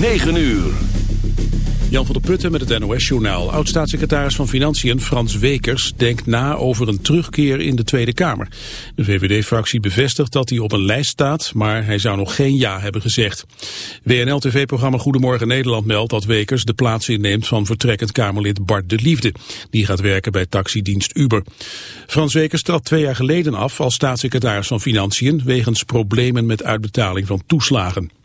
9 uur. Jan van der Putten met het NOS-journaal. Oud-staatssecretaris van Financiën Frans Wekers denkt na over een terugkeer in de Tweede Kamer. De VVD-fractie bevestigt dat hij op een lijst staat, maar hij zou nog geen ja hebben gezegd. WNL-tv-programma Goedemorgen Nederland meldt dat Wekers de plaats inneemt van vertrekkend Kamerlid Bart de Liefde. Die gaat werken bij taxidienst Uber. Frans Wekers trad twee jaar geleden af als staatssecretaris van Financiën wegens problemen met uitbetaling van toeslagen.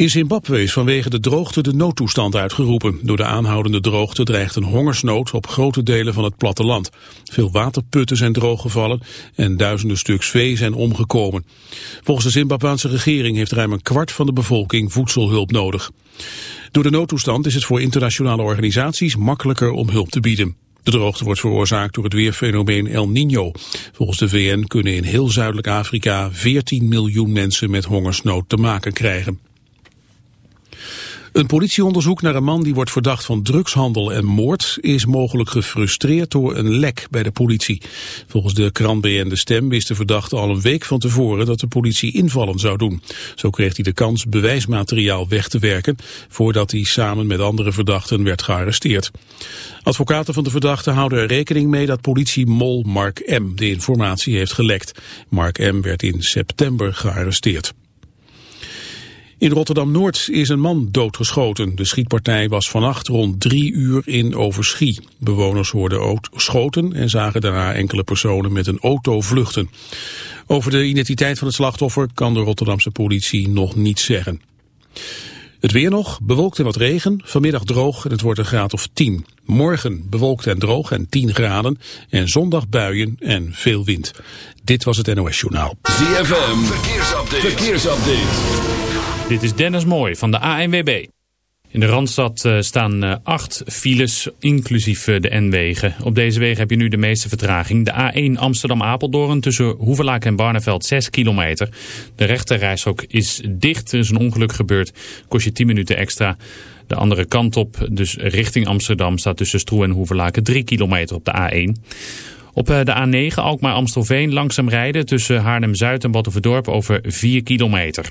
In Zimbabwe is vanwege de droogte de noodtoestand uitgeroepen. Door de aanhoudende droogte dreigt een hongersnood op grote delen van het platteland. Veel waterputten zijn drooggevallen en duizenden stuks vee zijn omgekomen. Volgens de Zimbabweanse regering heeft ruim een kwart van de bevolking voedselhulp nodig. Door de noodtoestand is het voor internationale organisaties makkelijker om hulp te bieden. De droogte wordt veroorzaakt door het weerfenomeen El Niño. Volgens de VN kunnen in heel Zuidelijk Afrika 14 miljoen mensen met hongersnood te maken krijgen. Een politieonderzoek naar een man die wordt verdacht van drugshandel en moord is mogelijk gefrustreerd door een lek bij de politie. Volgens de krant BN De Stem wist de verdachte al een week van tevoren dat de politie invallen zou doen. Zo kreeg hij de kans bewijsmateriaal weg te werken voordat hij samen met andere verdachten werd gearresteerd. Advocaten van de verdachte houden er rekening mee dat politie Mol Mark M. de informatie heeft gelekt. Mark M. werd in september gearresteerd. In Rotterdam-Noord is een man doodgeschoten. De schietpartij was vannacht rond drie uur in Overschie. Bewoners hoorden schoten en zagen daarna enkele personen met een auto vluchten. Over de identiteit van het slachtoffer kan de Rotterdamse politie nog niets zeggen. Het weer nog, bewolkt en wat regen, vanmiddag droog en het wordt een graad of 10. Morgen bewolkt en droog en 10 graden en zondag buien en veel wind. Dit was het NOS Journaal. ZFM, verkeersupdate. verkeersupdate. Dit is Dennis Mooi van de ANWB. In de Randstad uh, staan uh, acht files, inclusief uh, de N-wegen. Op deze wegen heb je nu de meeste vertraging. De A1 Amsterdam-Apeldoorn tussen Hoevelaak en Barneveld 6 kilometer. De rechterrijstrook is dicht, er is een ongeluk gebeurd. Kost je 10 minuten extra. De andere kant op, dus richting Amsterdam, staat tussen Stroe en Hoevelaken 3 kilometer op de A1. Op de A9 Alkmaar-Amstelveen langzaam rijden tussen Haarlem-Zuid en Battenverdorp over 4 kilometer.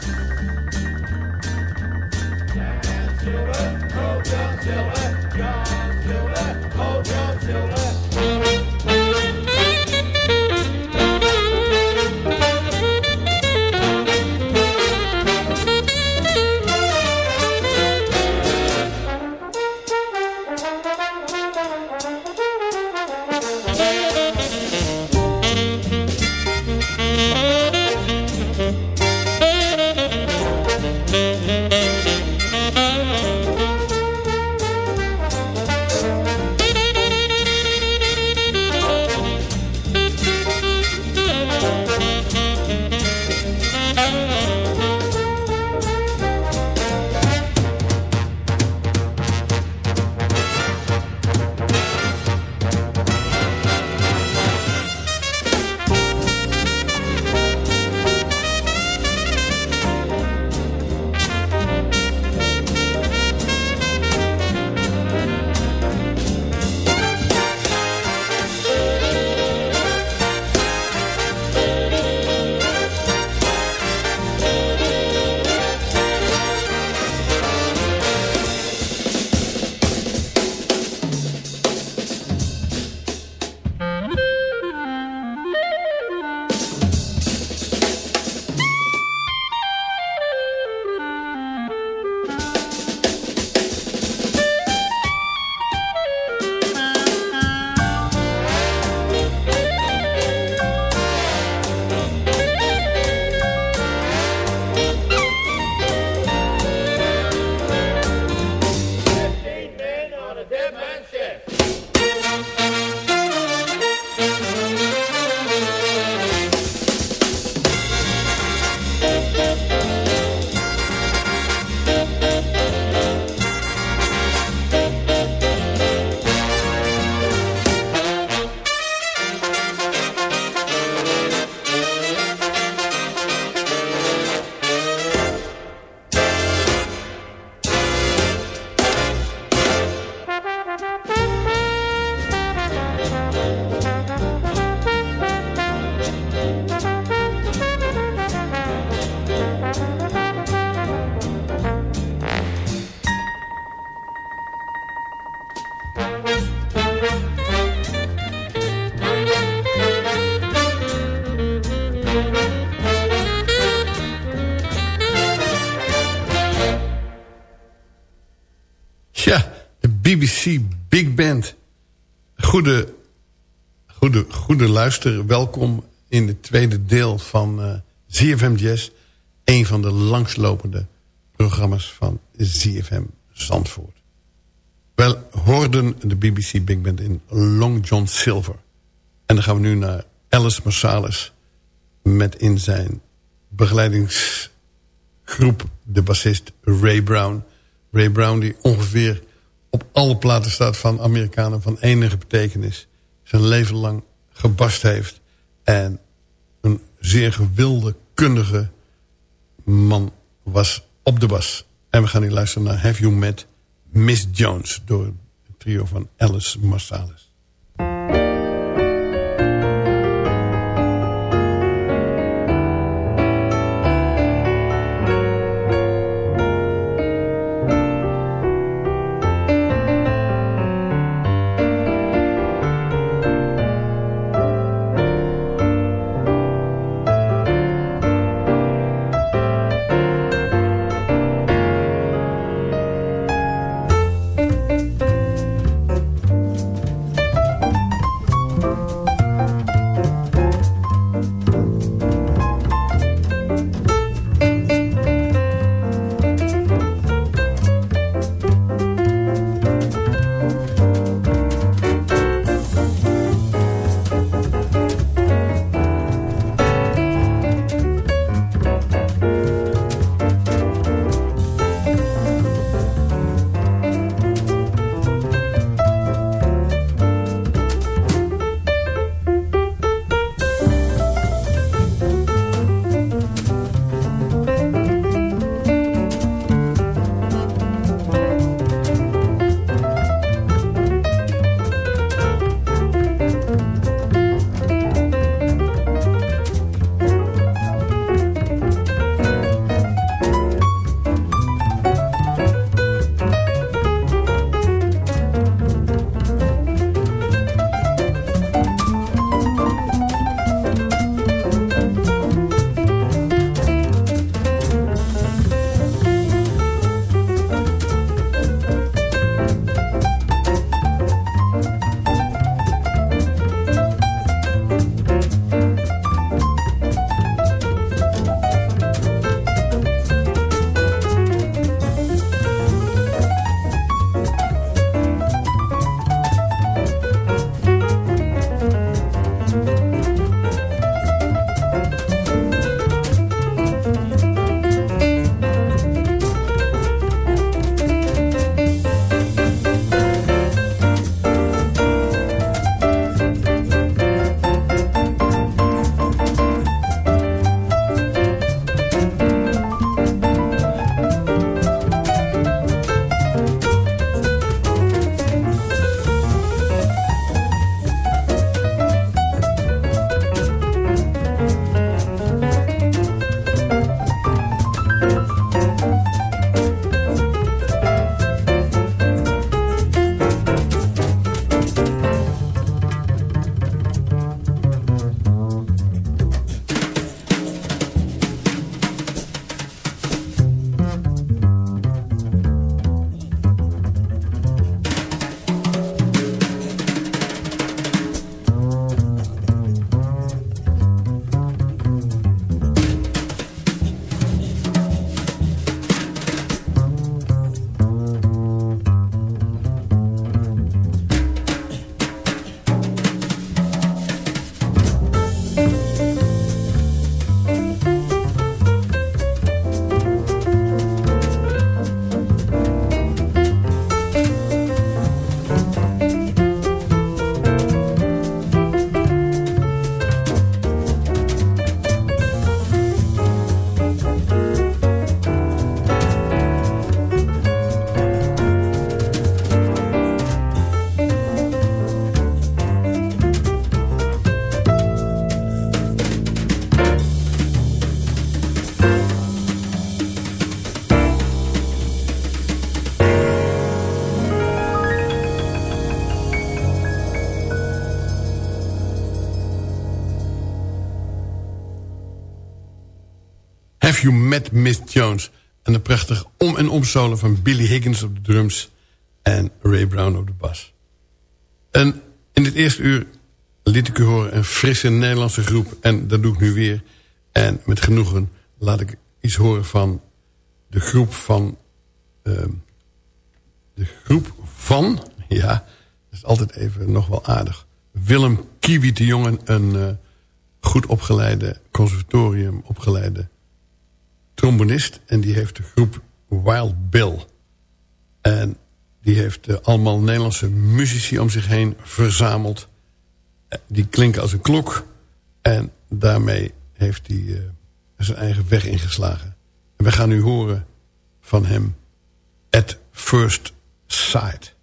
Welkom in het tweede deel van ZFM Jazz. Een van de langslopende programma's van ZFM Zandvoort. Wel hoorden de BBC Big Band in Long John Silver. En dan gaan we nu naar Alice Marsalis... met in zijn begeleidingsgroep de bassist Ray Brown. Ray Brown die ongeveer op alle platen staat van Amerikanen van enige betekenis. Zijn leven lang gebast heeft. En een zeer gewilde, kundige man was op de bas. En we gaan nu luisteren naar Have You Met Miss Jones... door het trio van Alice Marsalis. You Met Miss Jones. En een prachtig om- en omsolo van Billy Higgins op de drums. En Ray Brown op de bas. En in het eerste uur liet ik u horen een frisse Nederlandse groep. En dat doe ik nu weer. En met genoegen laat ik iets horen van de groep van... Uh, de groep van... Ja, dat is altijd even nog wel aardig. Willem Kiwi de Jongen, een uh, goed opgeleide conservatorium opgeleide trombonist. En die heeft de groep Wild Bill. En die heeft uh, allemaal Nederlandse muzici om zich heen verzameld. Uh, die klinken als een klok. En daarmee heeft hij uh, zijn eigen weg ingeslagen. En we gaan nu horen van hem At First Sight.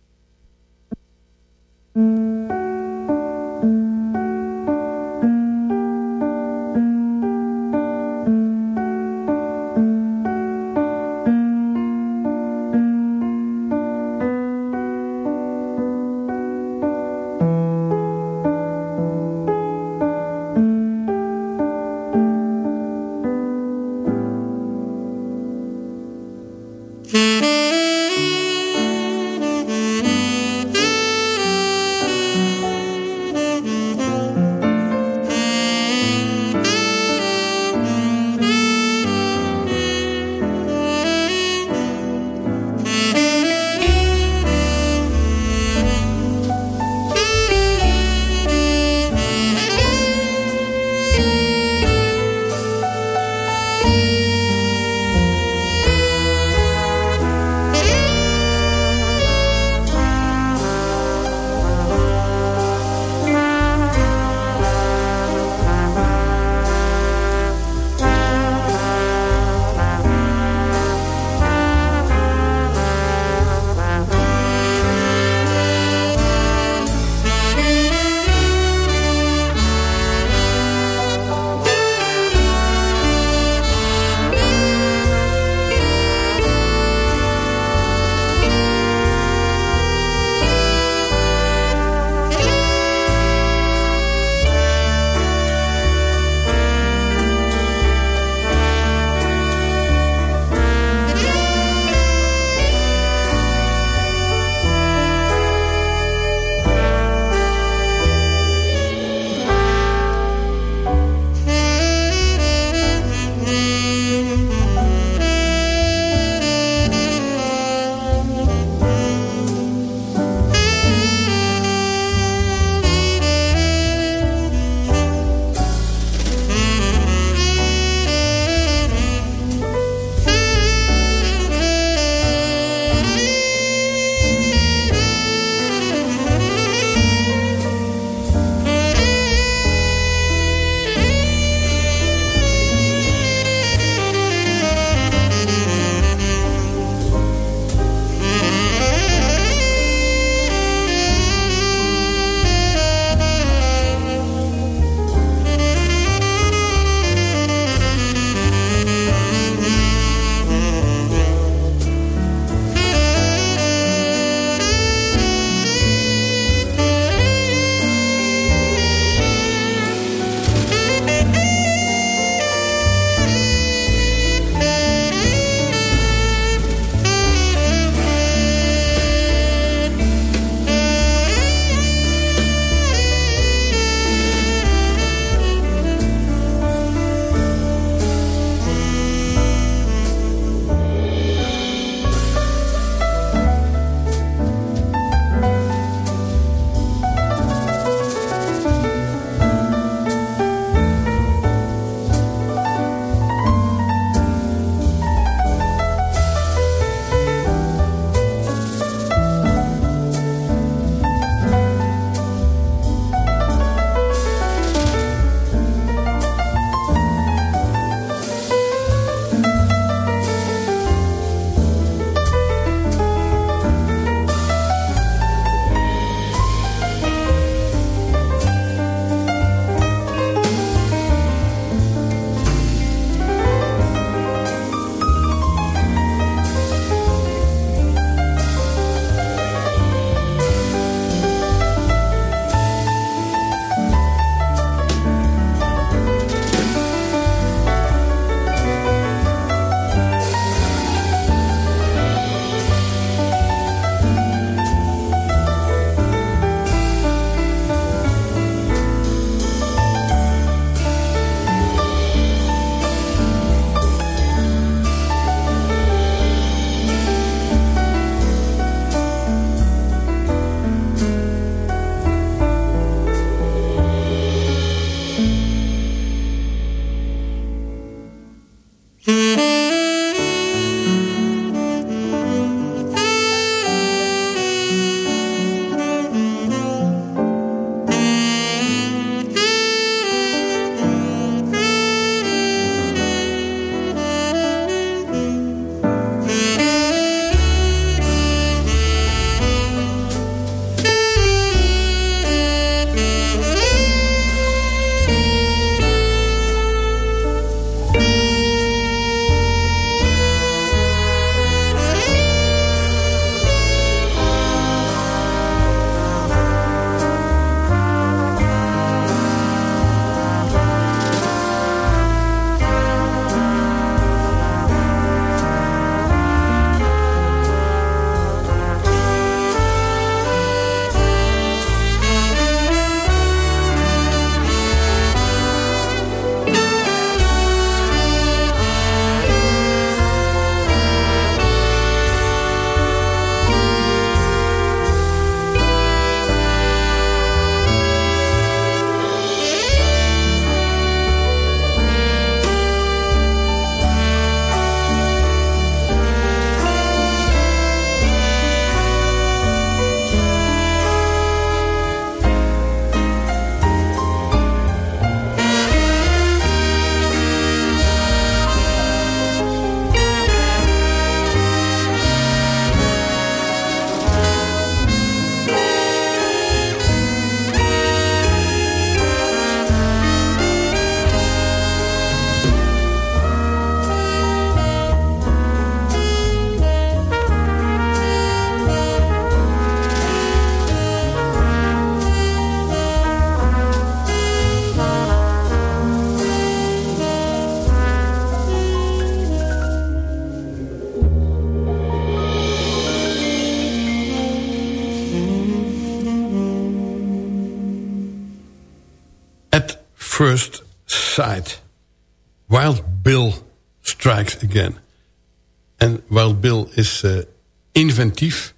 Inventief.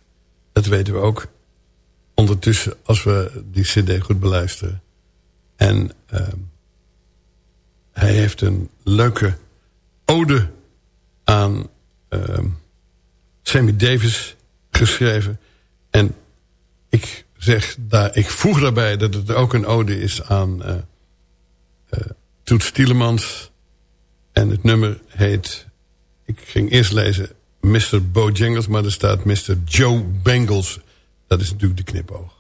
Dat weten we ook ondertussen als we die cd goed beluisteren. En uh, hij heeft een leuke ode aan uh, Sammy Davis geschreven. En ik zeg daar, ik voeg daarbij dat het ook een ode is aan uh, uh, Toet Stielemans. En het nummer heet, ik ging eerst lezen Mr. Bojangles, maar er staat Mr. Joe Bengals. Dat is natuurlijk de knipoog.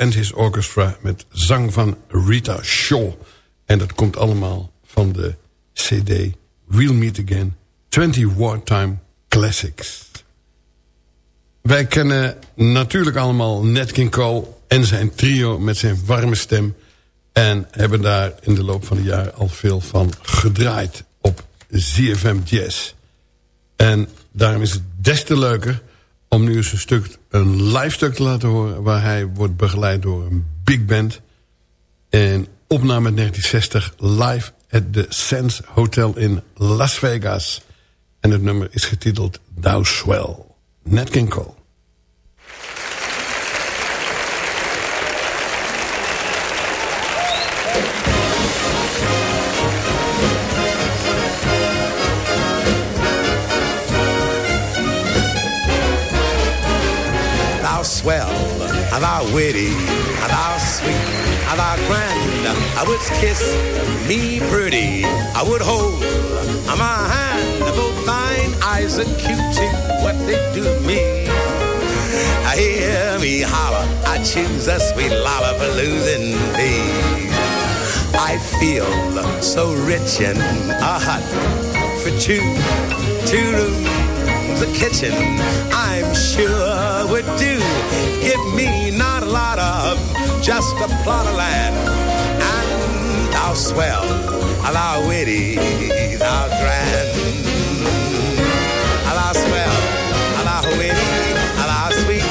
And his orchestra met zang van Rita Shaw. En dat komt allemaal van de cd We'll Meet Again 20 Wartime Classics. Wij kennen natuurlijk allemaal Nat King Cole en zijn trio met zijn warme stem. En hebben daar in de loop van het jaar al veel van gedraaid op ZFM Jazz. En daarom is het des te leuker om nu eens een, stuk, een live stuk te laten horen... waar hij wordt begeleid door een big band. En opname 1960 live at the Sands Hotel in Las Vegas. En het nummer is getiteld Thou Swell. Nat King Cole. Swell, thou witty, thou sweet, thou grand. I would kiss me pretty, I would hold my hand. Both thine eyes are cute, what they do to me. I hear me holler, I choose a sweet lava for losing thee. I feel so rich and a hot for two, two rooms, a kitchen. I'm sure would do. Give me not a lot of, just a plot of land. And thou swell, thou witty, thou grand. Thou swell, thou witty, thou sweet,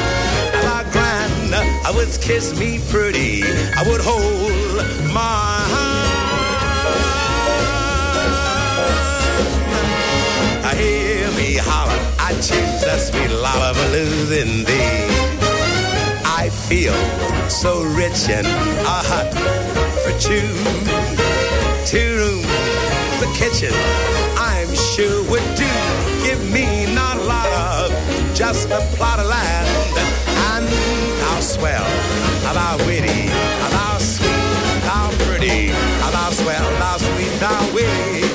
thou grand. I would kiss me pretty, I would hold my hand. I choose a sweet lollapalooza in thee. I feel so rich and a hot for two. Two rooms, the kitchen, I'm sure would do. Give me not a lot of, just a plot of land. And I'll swell, thou witty, thou sweet, thou pretty, thou swell, thou sweet, thou witty,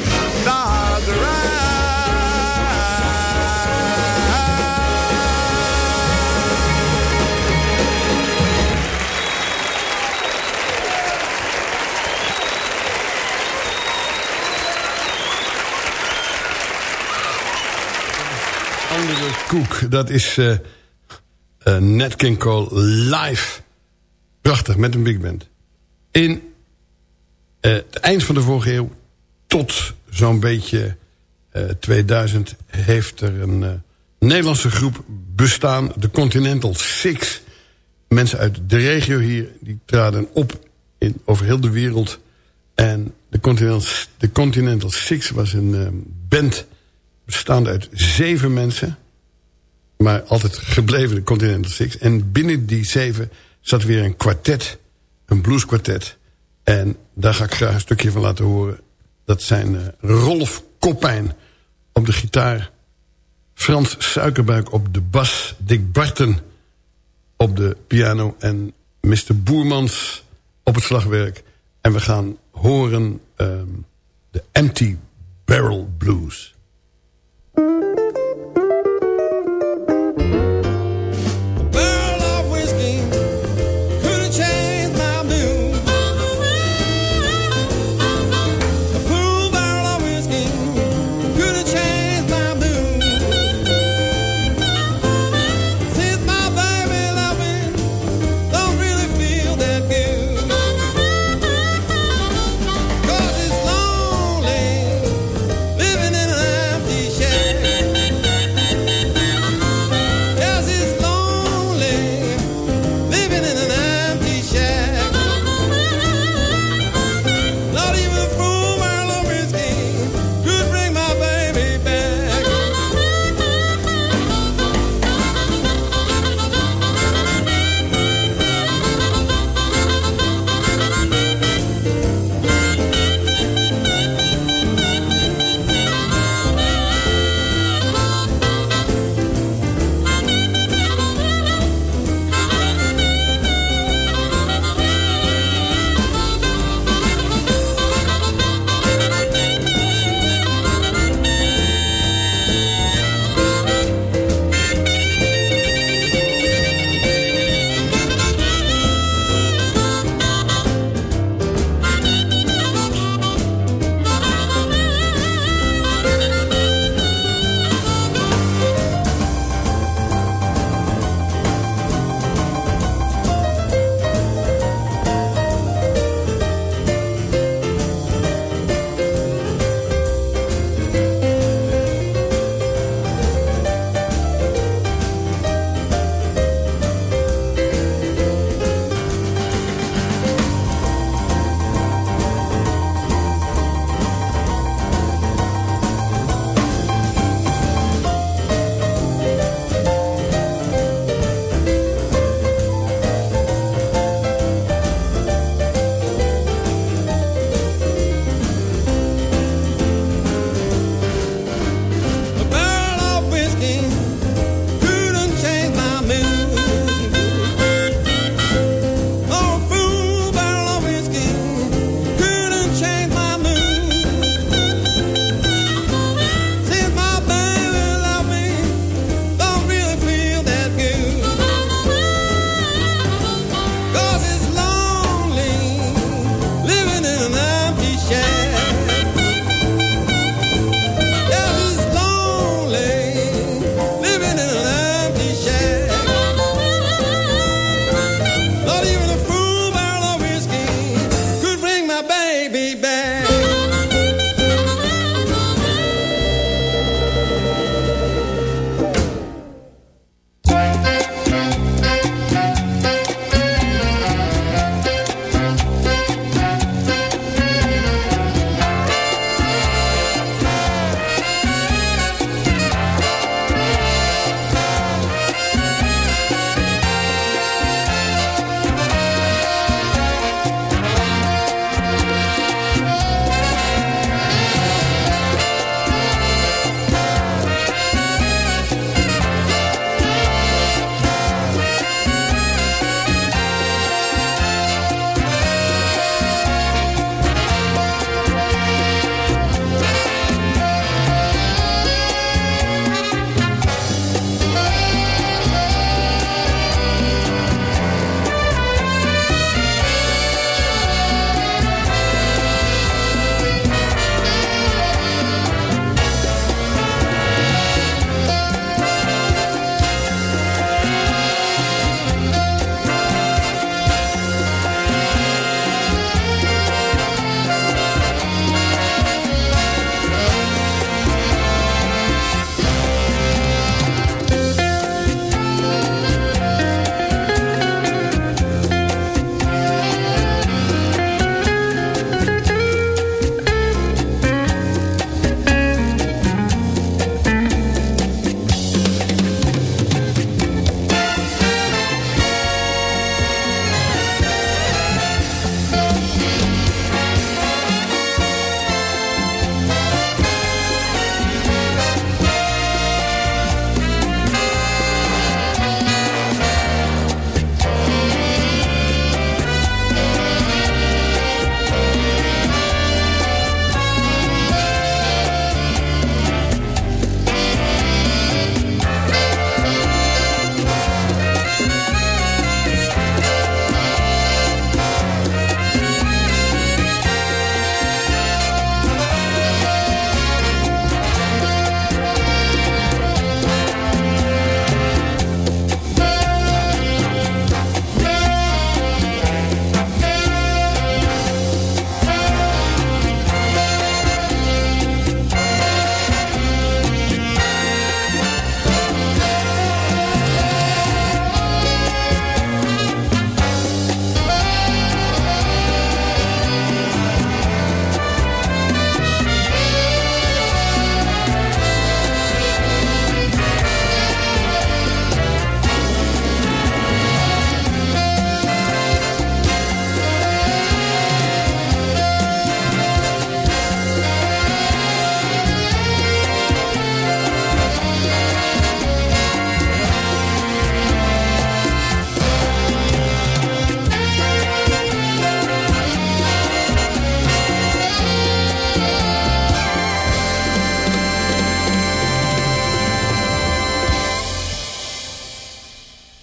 Dat is uh, uh, Nat King Cole live. Prachtig, met een big band. In uh, het eind van de vorige eeuw tot zo'n beetje 2000... heeft er een Nederlandse groep bestaan, de Continental Six. Mensen uit de regio hier, die traden op in, over heel de wereld. En de Continental, de Continental Six was een band bestaande uit zeven mensen. Maar altijd gebleven de Continental Six. En binnen die zeven zat weer een kwartet. Een blueskwartet. En daar ga ik graag een stukje van laten horen. Dat zijn uh, Rolf Koppijn op de gitaar. Frans Suikerbuik op de bas. Dick Barton op de piano. En Mr. Boermans op het slagwerk. En we gaan horen um, de Empty Barrel Blues.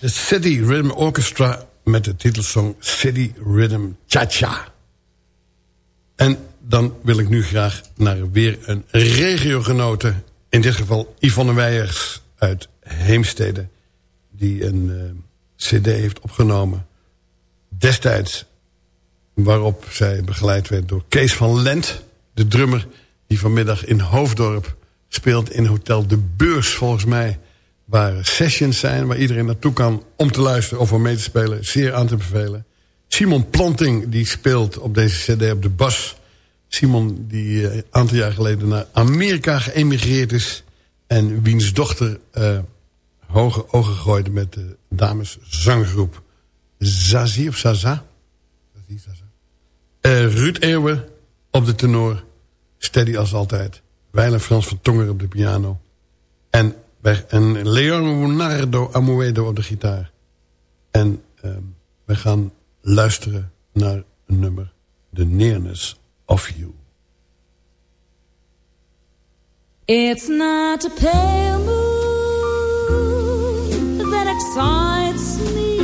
City Rhythm Orchestra met de titelsong City Rhythm Cha-Cha. En dan wil ik nu graag naar weer een regiogenote. In dit geval Yvonne Weijers uit Heemstede. Die een uh, cd heeft opgenomen. Destijds waarop zij begeleid werd door Kees van Lent. De drummer die vanmiddag in Hoofddorp speelt in Hotel De Beurs volgens mij waar sessions zijn... waar iedereen naartoe kan om te luisteren of om mee te spelen. Zeer aan te bevelen. Simon Planting die speelt op deze cd op de bas. Simon die een uh, aantal jaar geleden naar Amerika geëmigreerd is... en wiens dochter uh, hoge ogen gooide met de dames zanggroep. Zazie of Zaza? Zaza. Uh, Ruud Eeuwen op de tenor. Steady als altijd. Weilen Frans van Tonger op de piano. En en Leonardo Amoedo op de gitaar. En uh, we gaan luisteren naar een nummer. The Nearness of You. It's not a pale moon that excites me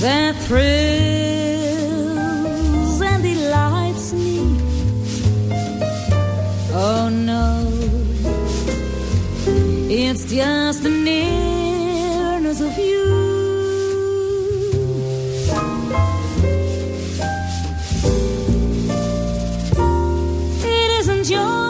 That thrills and delights me Oh no It's just the nearness of you. It isn't your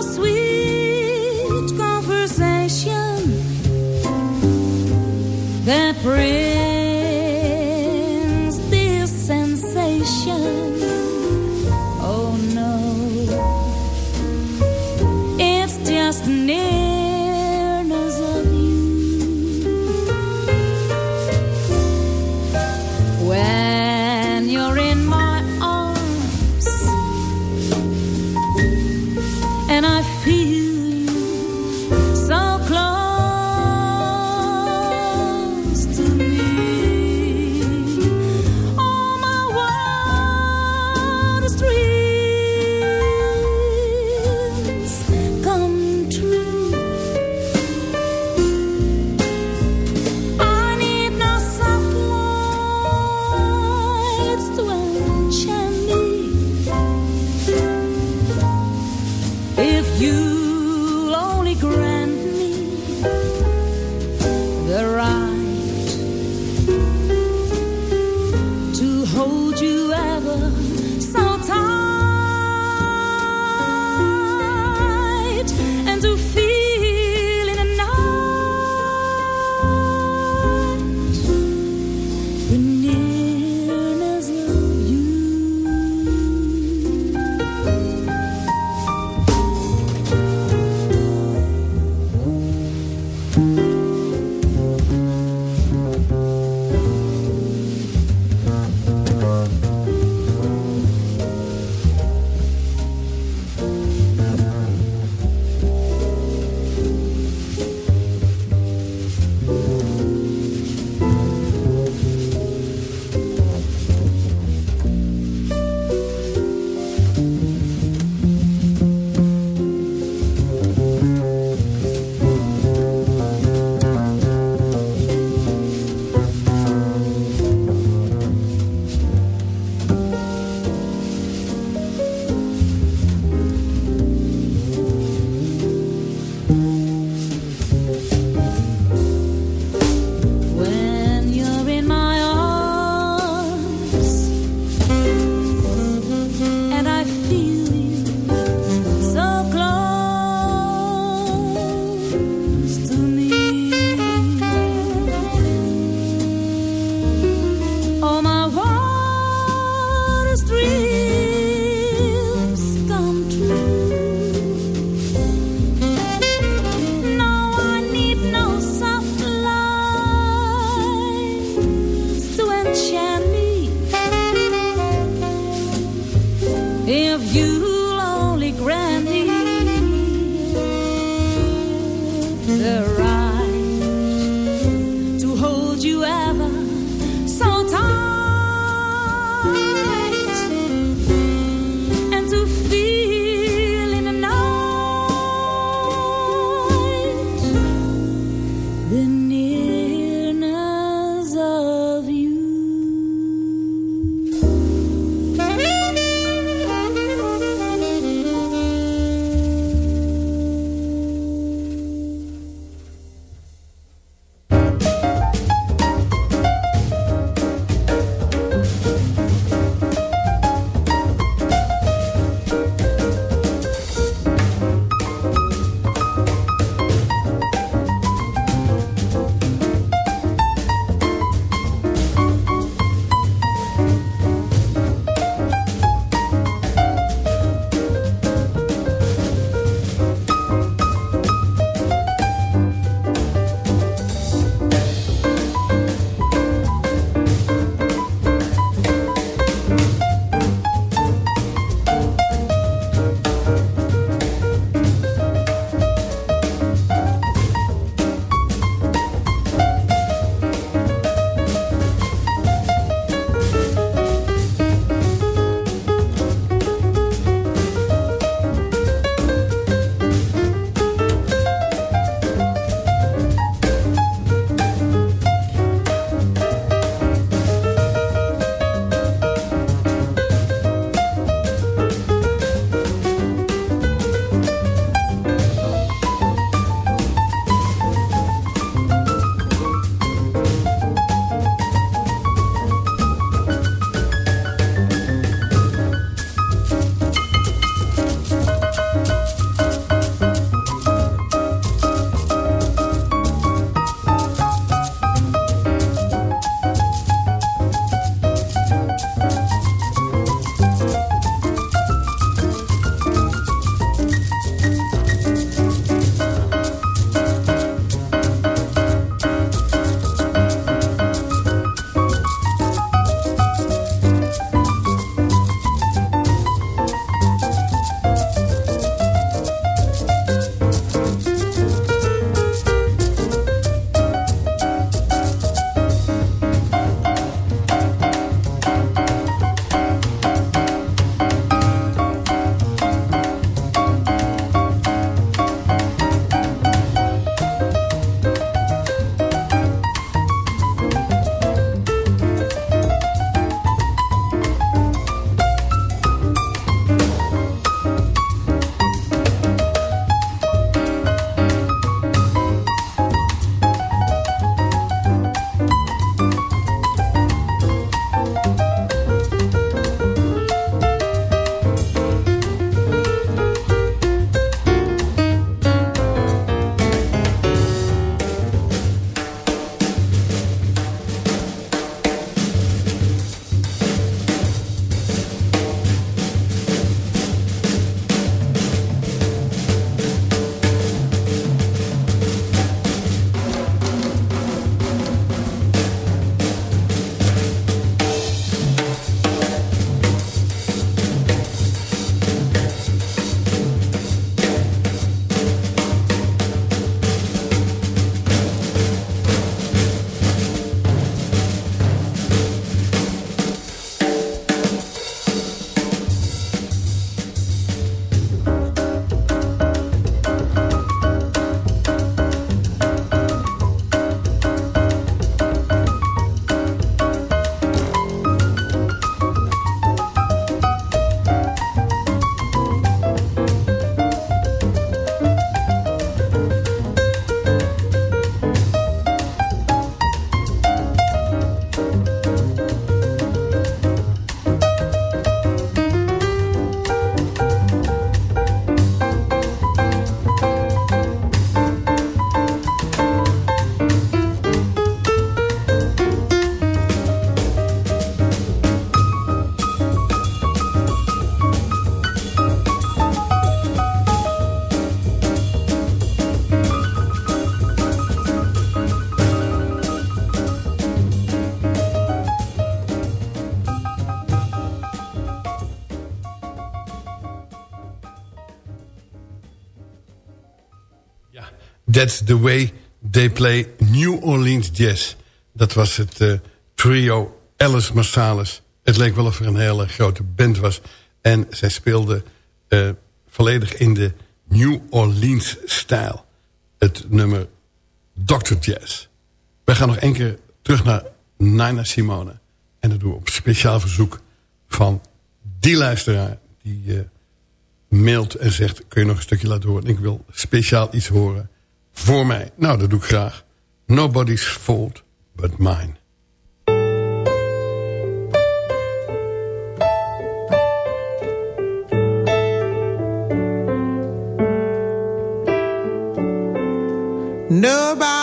That's the way they play New Orleans Jazz. Dat was het uh, trio Alice Marsalis. Het leek wel of er een hele grote band was. En zij speelden uh, volledig in de New Orleans stijl. Het nummer Dr. Jazz. Wij gaan nog één keer terug naar Nina Simone. En dat doen we op speciaal verzoek van die luisteraar... die uh, mailt en zegt, kun je nog een stukje laten horen? Ik wil speciaal iets horen voor mij. Nou, dat doe ik graag. Nobody's fault but mine. Nobody's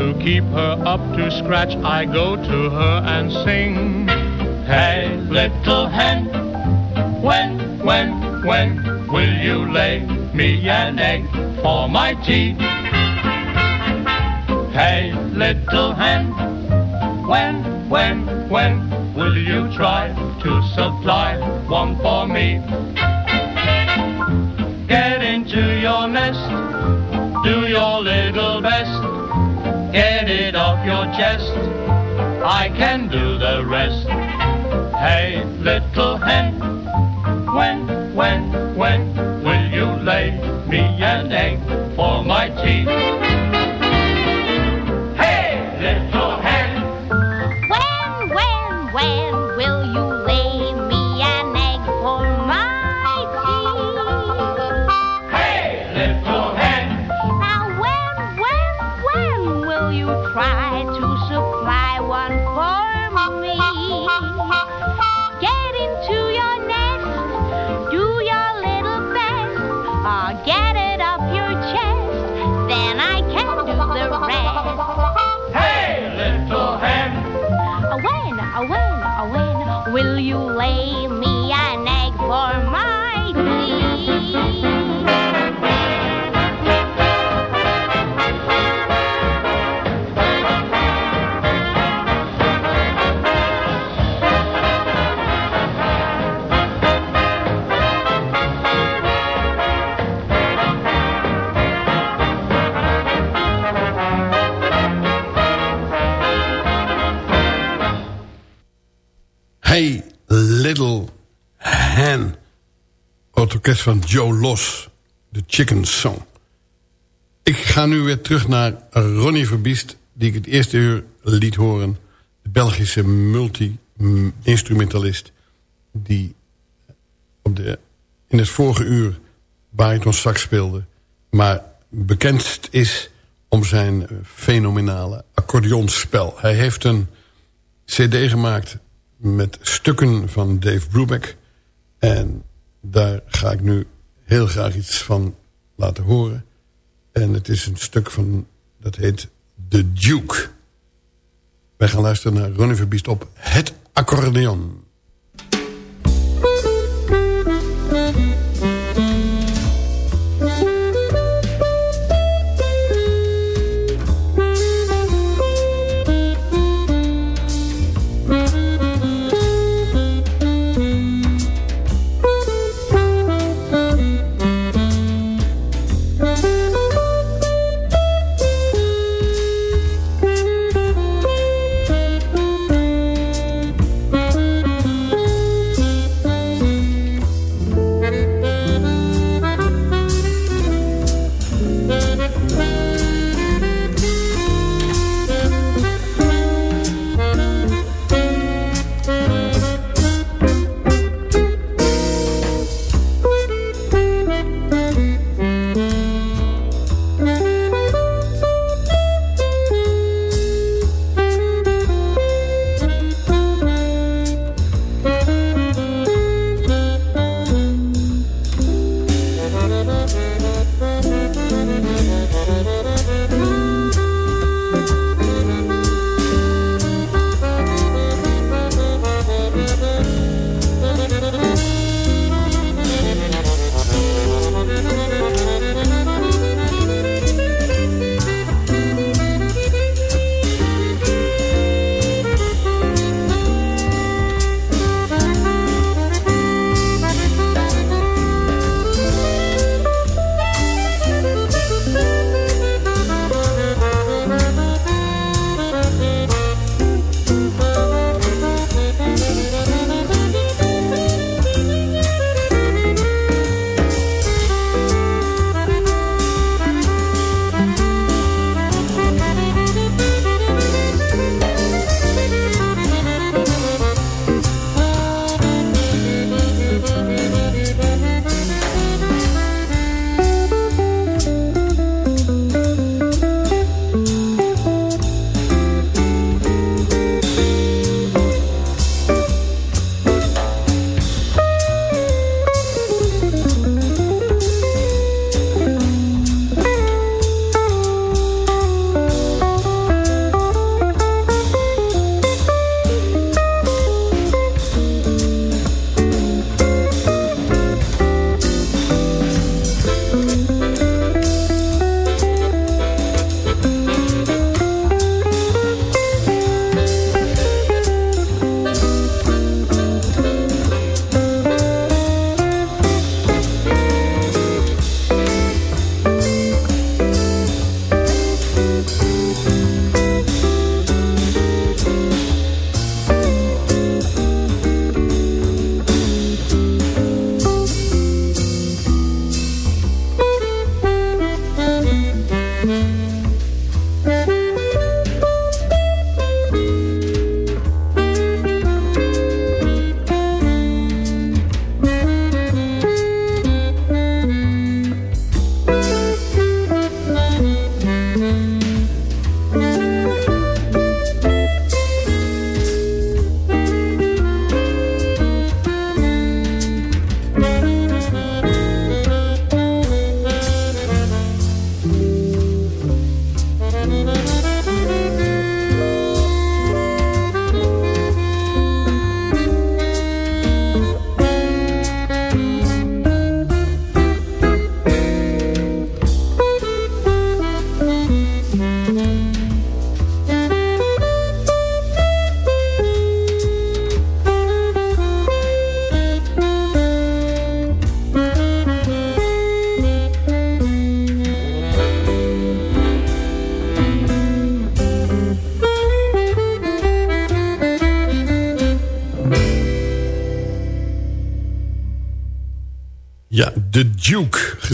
to keep her up to scratch, I go to her and sing. Hey, little hen, when, when, when will you lay me an egg for my tea? Hen, when, when, when will you lay me an egg for my tea? Orkest van Joe Los. De Chicken Song. Ik ga nu weer terug naar Ronnie Verbiest... die ik het eerste uur liet horen. De Belgische multi-instrumentalist... die op de, in het vorige uur bariton sax speelde... maar bekend is om zijn fenomenale accordeonspel. Hij heeft een cd gemaakt met stukken van Dave Brubeck. En daar ga ik nu heel graag iets van laten horen. En het is een stuk van, dat heet The Duke. Wij gaan luisteren naar Ronnie Verbiest op het accordeon.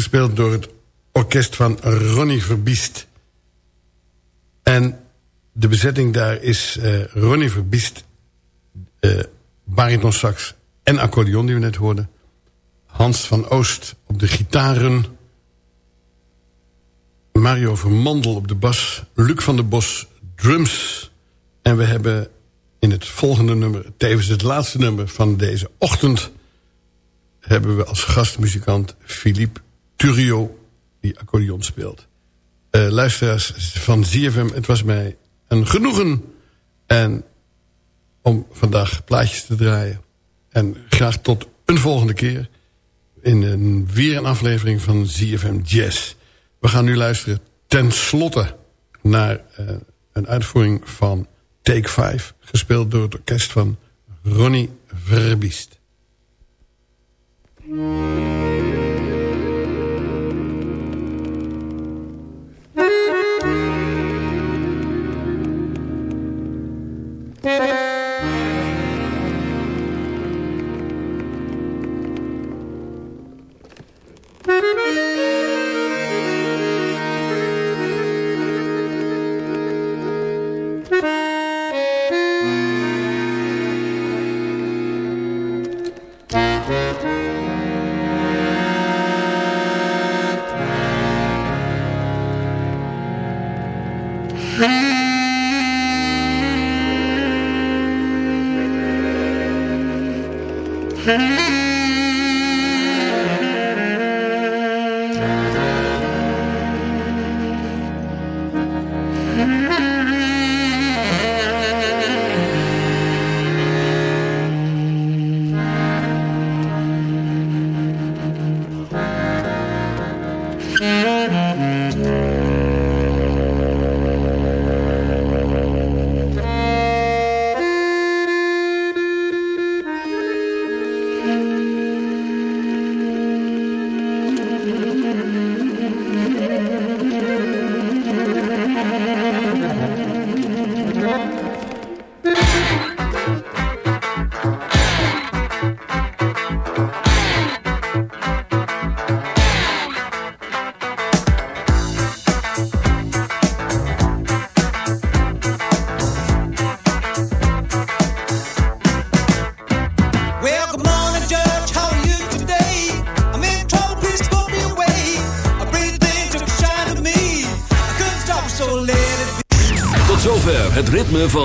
Gespeeld door het orkest van Ronnie Verbiest. En de bezetting daar is uh, Ronnie Verbiest, uh, bariton sax en accordeon die we net hoorden. Hans van Oost op de gitaren. Mario Vermandel op de bas. Luc van der Bos drums. En we hebben in het volgende nummer, tevens het laatste nummer van deze ochtend hebben we als gastmuzikant Philippe Turio, die accordeon speelt. Uh, luisteraars van ZFM, het was mij een genoegen en om vandaag plaatjes te draaien. En graag tot een volgende keer in een, weer een aflevering van ZFM Jazz. We gaan nu luisteren ten slotte naar uh, een uitvoering van Take 5... gespeeld door het orkest van Ronnie Verbiest. Música